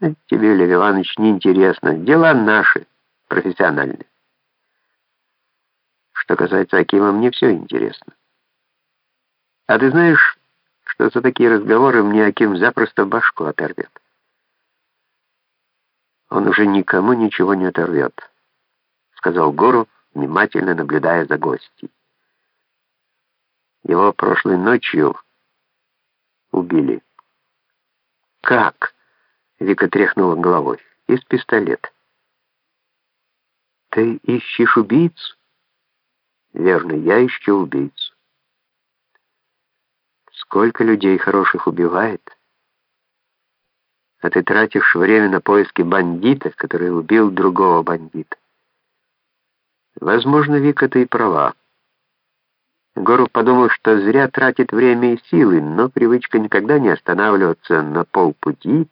Это тебе, Лев Иванович, неинтересно. Дела наши, профессиональные. Что касается Акима, мне все интересно. А ты знаешь, что за такие разговоры мне Аким запросто башку оторвет? Он уже никому ничего не оторвет, сказал Горов, внимательно наблюдая за гостей. Его прошлой ночью убили. Как? Вика тряхнула головой. Из пистолета. Ты ищешь убийцу? Верно, я ищу убийцу. Сколько людей хороших убивает? А ты тратишь время на поиски бандита, который убил другого бандита. Возможно, Вика, ты и права. Горов подумал, что зря тратит время и силы, но привычка никогда не останавливаться на полпути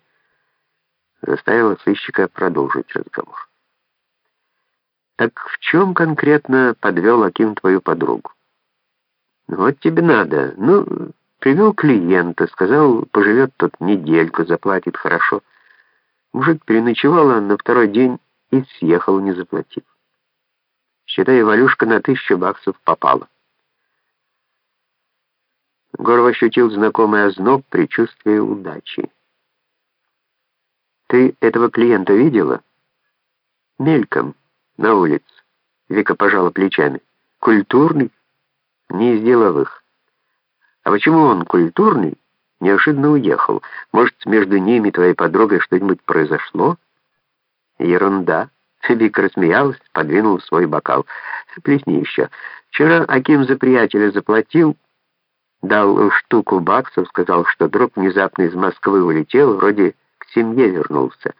заставила сыщика продолжить разговор. «Так в чем конкретно подвел Аким твою подругу?» «Вот тебе надо. Ну, привел клиента, сказал, поживет тот недельку, заплатит хорошо. Мужик переночевал, а на второй день и съехал, не заплатив. Считай, Валюшка на тысячу баксов попала». Горов ощутил знакомый озноб предчувствия удачи. «Ты этого клиента видела?» «Мельком, на улице». Вика пожала плечами. «Культурный? Не из деловых». «А почему он культурный?» Неожиданно уехал. Может, между ними твоей подругой что-нибудь произошло? Ерунда. Вика рассмеялась, подвинул свой бокал. Плесни еще. Вчера Аким за приятеля заплатил, дал штуку баксов, сказал, что друг внезапно из Москвы улетел, вроде к семье вернулся.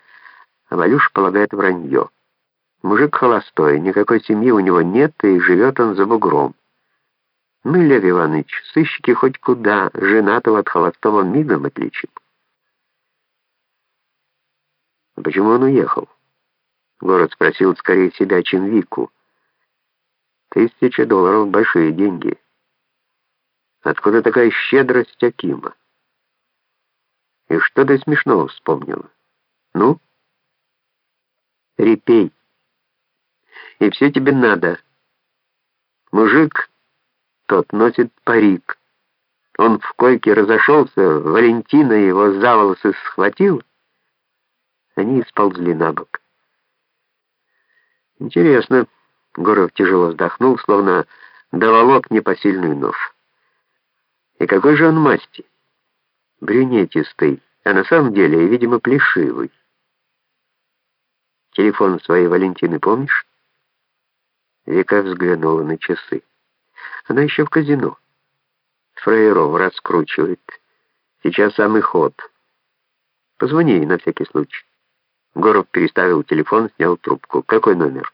Валюш полагает вранье. Мужик холостой, никакой семьи у него нет, и живет он за бугром. Мы, Лев Иванович, сыщики хоть куда, женатого от холостого мигом отличим. Почему он уехал? Город спросил скорее себя, чем Вику. Тысяча долларов — большие деньги. Откуда такая щедрость Акима? И что ты смешного вспомнила? Ну? Репей. И все тебе надо. Мужик тот носит парик. Он в койке разошелся, Валентина его за волосы схватил. Они сползли на бок. Интересно. Горов тяжело вздохнул, словно доволок непосильную нож. И какой же он масти? Брюнетистый, а на самом деле, видимо, плешивый. Телефон своей Валентины помнишь? Вика взглянула на часы. Она еще в казино. Фрейров раскручивает. Сейчас самый ход. Позвони ей на всякий случай. Горов переставил телефон, снял трубку. Какой номер?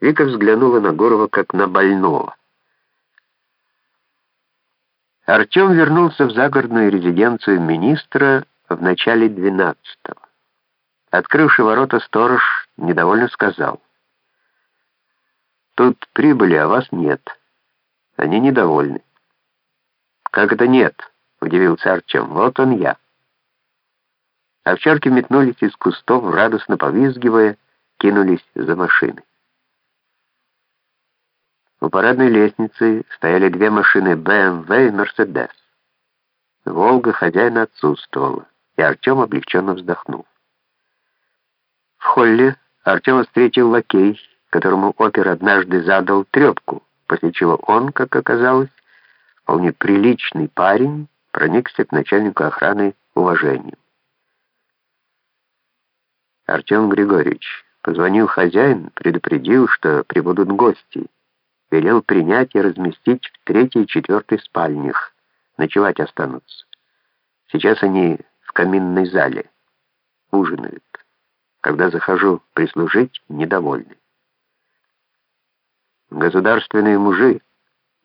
Вика взглянула на Горова, как на больного. Артем вернулся в загородную резиденцию министра в начале 12-го. Открывший ворота сторож недовольно сказал. «Тут прибыли, а вас нет. Они недовольны». «Как это нет?» — удивился Артем. «Вот он я». Овчарки метнулись из кустов, радостно повизгивая, кинулись за машиной. У парадной лестницы стояли две машины БМВ и Мерседес. Волга хозяина отсутствовала, и Артем облегченно вздохнул. В холле Артема встретил лакей, которому опер однажды задал трепку, после чего он, как оказалось, вполне приличный парень, проникся к начальнику охраны уважением. Артем Григорьевич позвонил хозяин, предупредил, что прибудут гости велел принять и разместить в третьей и четвертой спальнях. Ночевать останутся. Сейчас они в каминной зале. Ужинают. Когда захожу прислужить, недовольны. Государственные мужи,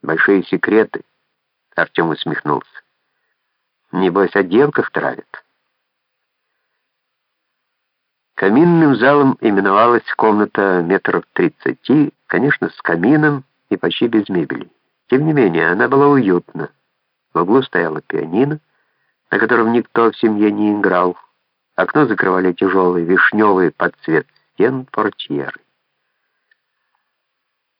большие секреты. Артем усмехнулся. Небось, о девках травят. Каминным залом именовалась комната метров тридцати, конечно, с камином, и почти без мебели. Тем не менее, она была уютна. В углу стояла пианино, на котором никто в семье не играл. Окно закрывали тяжелые вишневые под цвет стен портьеры.